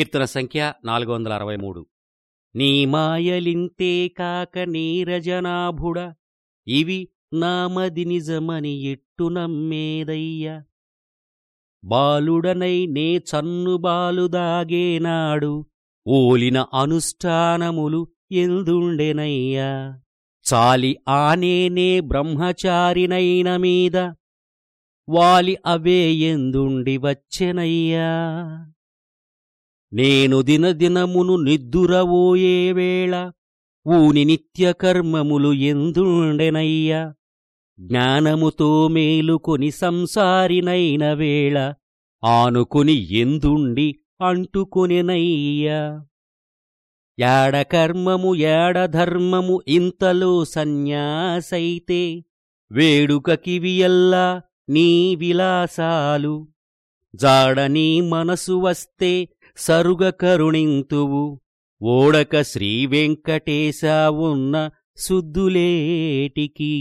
కీర్తన సంఖ్య నాలుగు వందల అరవై మూడు. నీ మాయలింతే కాక నీరజనాభుడ ఇవి నామది నిజమని ఎట్టు నమ్మేదయ్యా? బాలుడనై నే చన్ను బాలుదాగేనాడు ఓలిన అనుష్ఠానములు ఎందుండెనయ్యా? చాలి ఆనేనే బ్రహ్మచారినైన మీద వాలి అవే ఎందుండి వచ్చెనయ్యా? నేను దినదినమును నిద్దురవోయే వేళ ఊని నిత్యకర్మములు ఎందుండెనయ్యా? జ్ఞానముతో మేలుకొని సంసారినైన వేళ ఆనుకుని ఎందుండి అంటుకొనెనయ్యా? యాడ కర్మము యాడ ధర్మము ఇంతలో సన్యాసైతే వేడుకకివియల్లా నీ విలాసాలు. జాడ నీ మనసు వస్తే సరుగ కరుణింతువు. ఓడక శ్రీవెంకటేశ ఉన్న సుద్దులేటికి